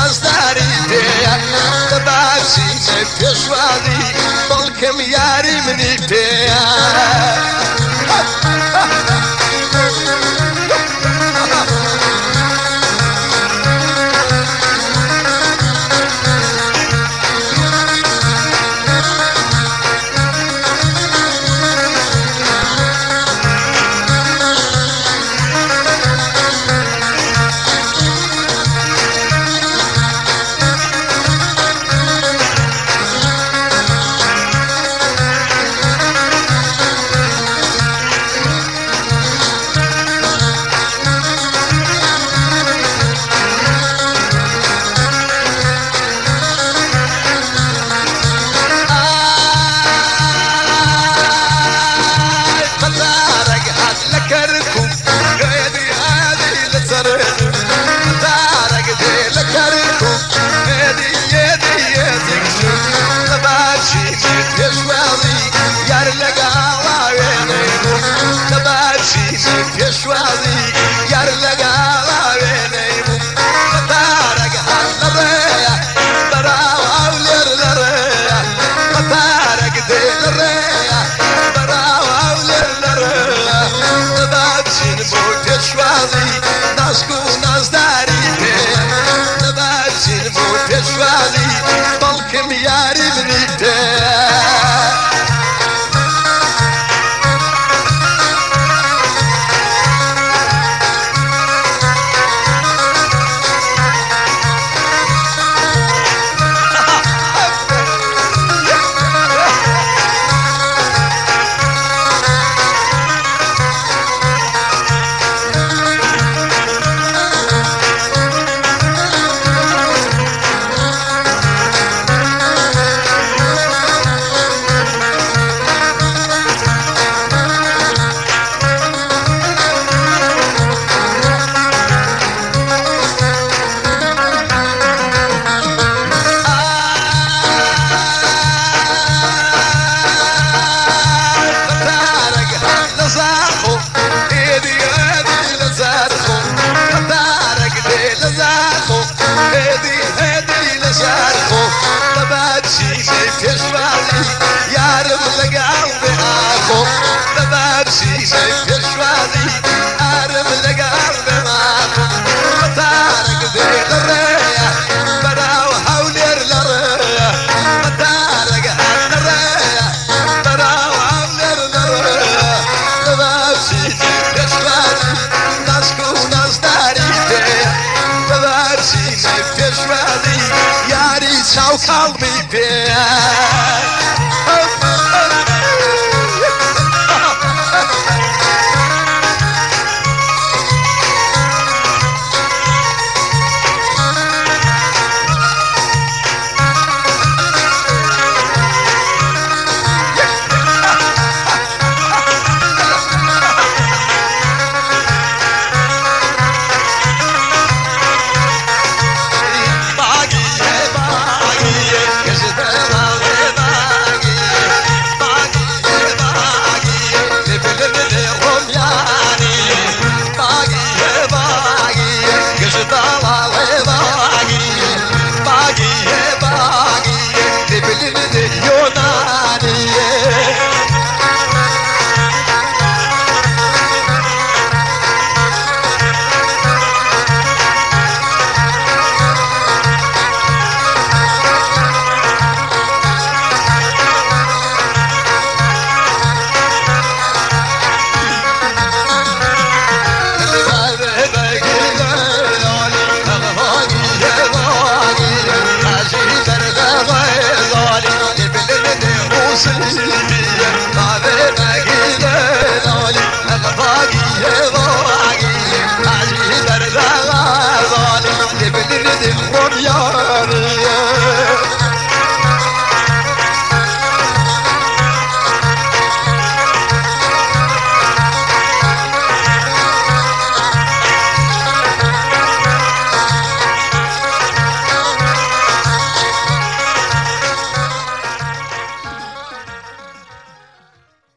Mas dar ideia Toda a gente é feijoada porque bom que me arime, Hey. call me. Listen.